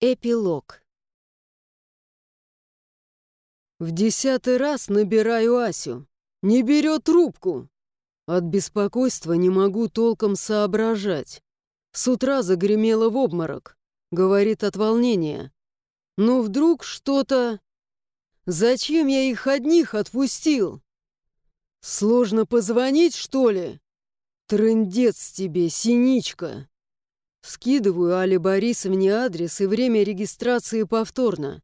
Эпилог. В десятый раз набираю Асю. Не берет трубку. От беспокойства не могу толком соображать. С утра загремела в обморок. Говорит от волнения. Но вдруг что-то... Зачем я их одних отпустил? Сложно позвонить, что ли? Трындец тебе, синичка. Скидываю Але Борисовне адрес и время регистрации повторно.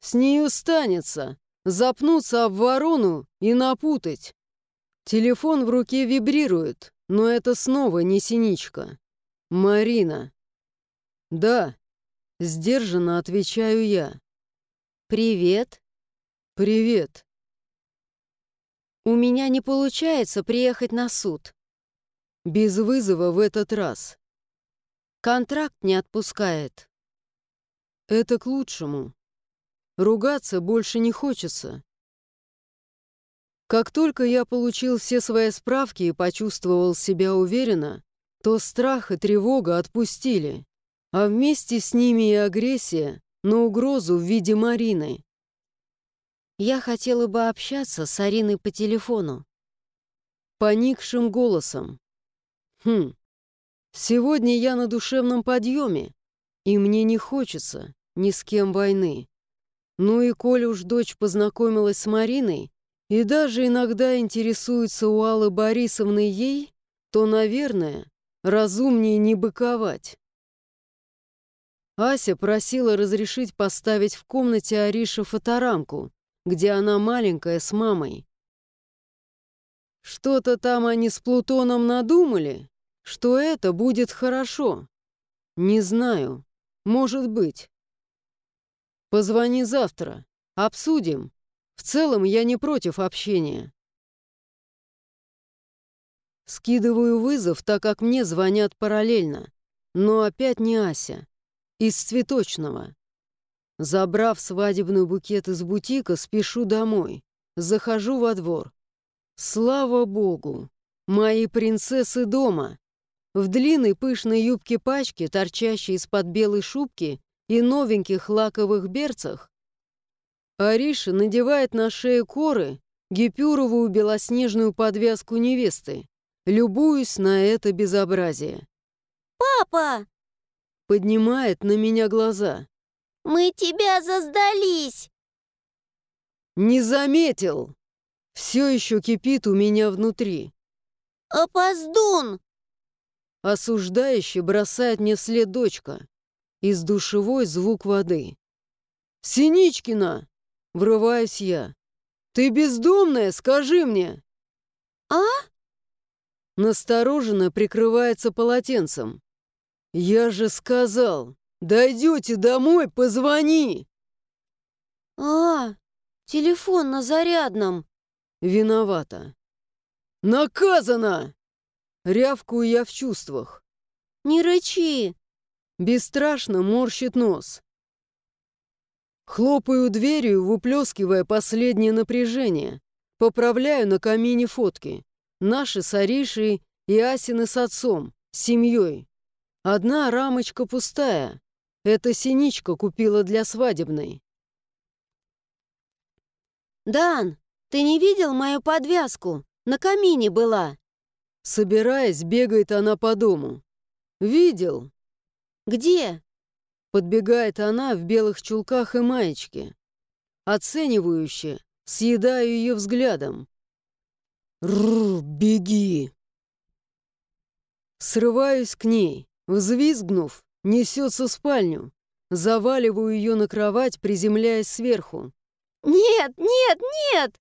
С нее станется запнуться об ворону и напутать. Телефон в руке вибрирует, но это снова не синичка. Марина. Да, сдержанно отвечаю я. Привет. Привет. У меня не получается приехать на суд. Без вызова в этот раз. Контракт не отпускает. Это к лучшему. Ругаться больше не хочется. Как только я получил все свои справки и почувствовал себя уверенно, то страх и тревога отпустили, а вместе с ними и агрессия на угрозу в виде Марины. Я хотела бы общаться с Ариной по телефону. Поникшим голосом. Хм, Сегодня я на душевном подъеме, и мне не хочется ни с кем войны. Ну и коль уж дочь познакомилась с Мариной и даже иногда интересуется у Аллы Борисовны ей, то, наверное, разумнее не быковать. Ася просила разрешить поставить в комнате Арише фоторамку, где она маленькая с мамой. Что-то там они с Плутоном надумали, что это будет хорошо. Не знаю. Может быть. Позвони завтра. Обсудим. В целом я не против общения. Скидываю вызов, так как мне звонят параллельно. Но опять не Ася. Из цветочного. Забрав свадебный букет из бутика, спешу домой. Захожу во двор. Слава богу! Мои принцессы дома! В длинной пышной юбке-пачке, торчащей из-под белой шубки и новеньких лаковых берцах, Ариша надевает на шею коры гипюровую белоснежную подвязку невесты, любуясь на это безобразие. «Папа!» Поднимает на меня глаза. «Мы тебя заздались!» «Не заметил!» Все еще кипит у меня внутри. «Опоздун!» Осуждающе бросает мне вслед дочка. Из душевой звук воды. «Синичкина!» — врываюсь я. «Ты бездомная, скажи мне!» «А?» Настороженно прикрывается полотенцем. «Я же сказал, дойдете домой, позвони!» «А, телефон на зарядном!» Виновата. «Наказано!» Рявкую я в чувствах. «Не рычи!» Бесстрашно морщит нос. Хлопаю дверью, выплескивая последнее напряжение. Поправляю на камине фотки. Наши с Аришей и Асины с отцом, с семьей. Одна рамочка пустая. Это синичка купила для свадебной. «Дан, ты не видел мою подвязку? На камине была!» Собираясь, бегает она по дому. «Видел?» «Где?» Подбегает она в белых чулках и маечке. Оценивающе, съедаю ее взглядом. «Рррр, беги!» Срываюсь к ней, взвизгнув, несется в спальню. Заваливаю ее на кровать, приземляясь сверху. «Нет, нет, нет!»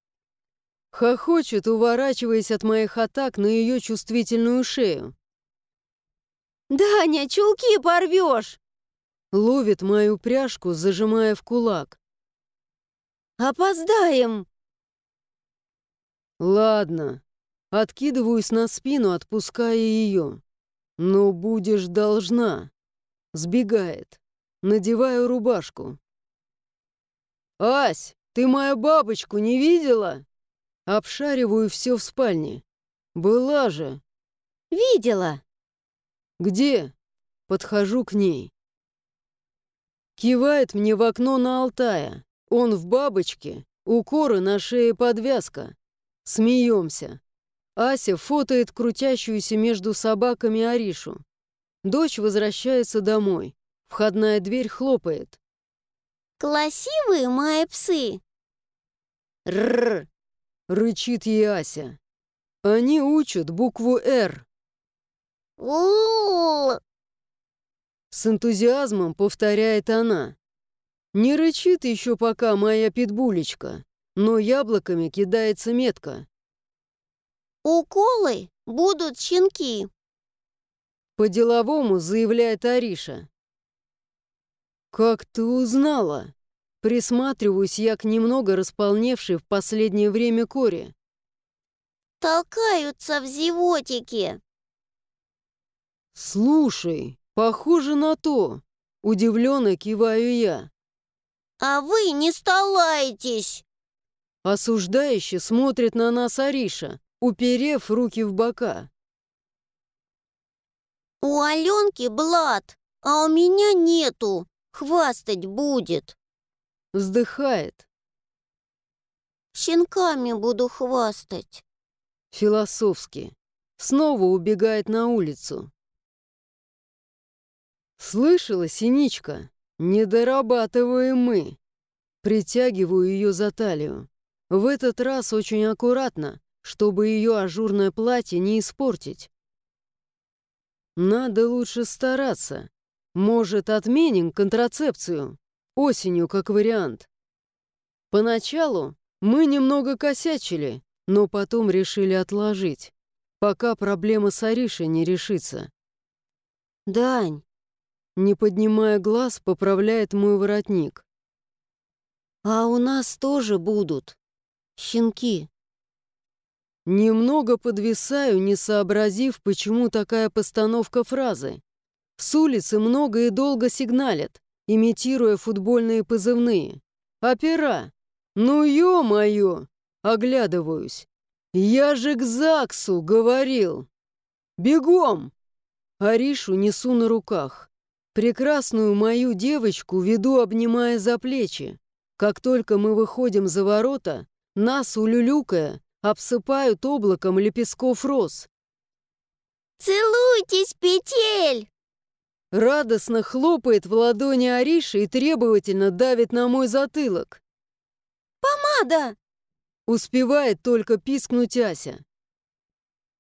Хохочет, уворачиваясь от моих атак на ее чувствительную шею. «Даня, чулки порвешь!» Ловит мою пряжку, зажимая в кулак. «Опоздаем!» «Ладно». Откидываюсь на спину, отпуская ее. «Но будешь должна». Сбегает. Надеваю рубашку. «Ась, ты мою бабочку не видела?» Обшариваю все в спальне. Была же. Видела. Где? Подхожу к ней. Кивает мне в окно на Алтая. Он в бабочке, у коры на шее подвязка. Смеемся. Ася фотоет крутящуюся между собаками Аришу. Дочь возвращается домой. Входная дверь хлопает. «Красивые мои псы!» «Рррр!» — рычит Ася. Они учат букву «Р». С энтузиазмом повторяет она. Не рычит еще пока моя питбулечка, но яблоками кидается метко. Уколы будут щенки. По-деловому заявляет Ариша. «Как ты узнала?» Присматриваюсь я к немного располневшей в последнее время коре. Толкаются в зевотике. «Слушай, похоже на то!» Удивленно киваю я. А вы не столаетесь. Осуждающе смотрит на нас Ариша, уперев руки в бока. У Аленки блат, а у меня нету. Хвастать будет. Вздыхает. Щенками буду хвастать. Философски. Снова убегает на улицу. Слышала, Синичка? Не дорабатываем мы. Притягиваю ее за талию. В этот раз очень аккуратно, чтобы ее ажурное платье не испортить. Надо лучше стараться. Может, отменим контрацепцию? Осенью, как вариант. Поначалу мы немного косячили, но потом решили отложить, пока проблема с Аришей не решится. Дань, Не поднимая глаз, поправляет мой воротник. а у нас тоже будут щенки. Немного подвисаю, не сообразив, почему такая постановка фразы. С улицы много и долго сигналят, имитируя футбольные позывные. Опера! Ну ё-моё! Оглядываюсь. Я же к ЗАГСу говорил! Бегом! Аришу несу на руках. Прекрасную мою девочку веду, обнимая за плечи. Как только мы выходим за ворота, нас, улюлюкая, обсыпают облаком лепестков роз. Целуйтесь, петель! Радостно хлопает в ладони Ариша и требовательно давит на мой затылок. Мада! Успевает только пискнуть Ася.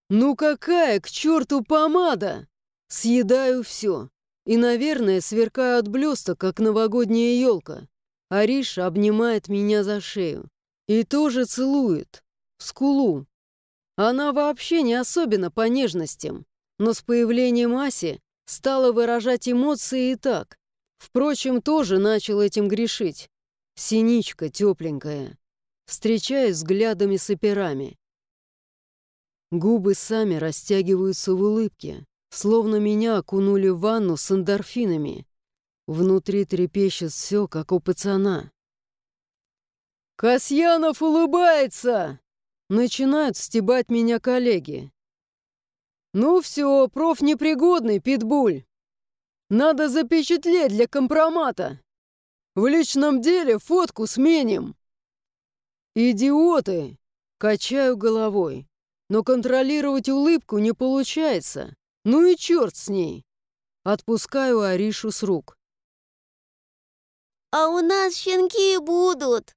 «Ну какая к черту помада?» Съедаю все. И, наверное, сверкаю от блесток, как новогодняя елка. Ариша обнимает меня за шею. И тоже целует. В скулу. Она вообще не особенно по нежностям. Но с появлением Аси стала выражать эмоции и так. Впрочем, тоже начал этим грешить. Синичка тепленькая. Встречаюсь взглядами с операми. Губы сами растягиваются в улыбке, словно меня окунули в ванну с эндорфинами. Внутри трепещет все, как у пацана. «Касьянов улыбается!» Начинают стебать меня коллеги. «Ну все, проф непригодный, питбуль. Надо запечатлеть для компромата. В личном деле фотку сменим». «Идиоты!» — качаю головой. Но контролировать улыбку не получается. Ну и черт с ней. Отпускаю Аришу с рук. А у нас щенки будут.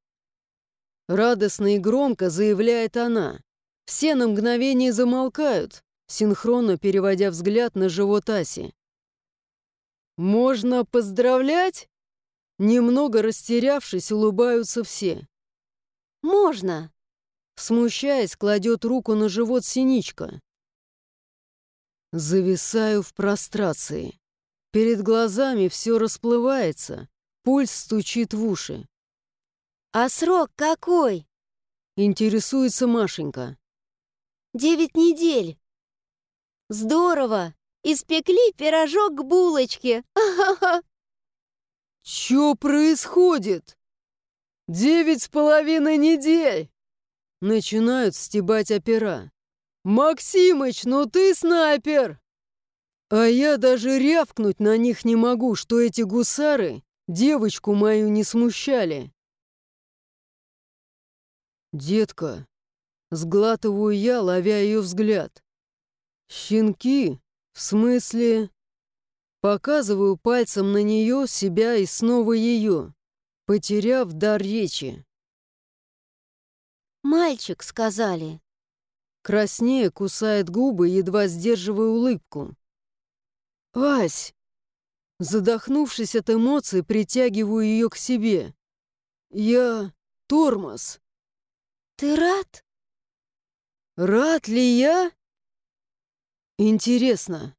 Радостно и громко заявляет она. Все на мгновение замолкают, синхронно переводя взгляд на живот Аси. «Можно поздравлять?» Немного растерявшись, улыбаются все. Можно. Смущаясь, кладет руку на живот синичка. Зависаю в прострации. Перед глазами все расплывается, пульс стучит в уши. А срок какой? Интересуется Машенька. Девять недель. Здорово. Испекли пирожок к булочке. Чё происходит? Девять с половиной недель! Начинают стебать опера. «Максимыч, ну ты снайпер!» А я даже рявкнуть на них не могу, что эти гусары девочку мою не смущали. «Детка», — сглатываю я, ловя ее взгляд. «Щенки? В смысле...» Показываю пальцем на нее, себя и снова ее, потеряв дар речи. «Мальчик», — сказали. Краснее кусает губы, едва сдерживая улыбку. «Ась!» Задохнувшись от эмоций, притягиваю ее к себе. «Я... тормоз!» «Ты рад?» «Рад ли я?» «Интересно,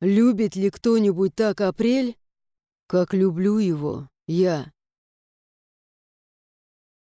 любит ли кто-нибудь так апрель, как люблю его я?»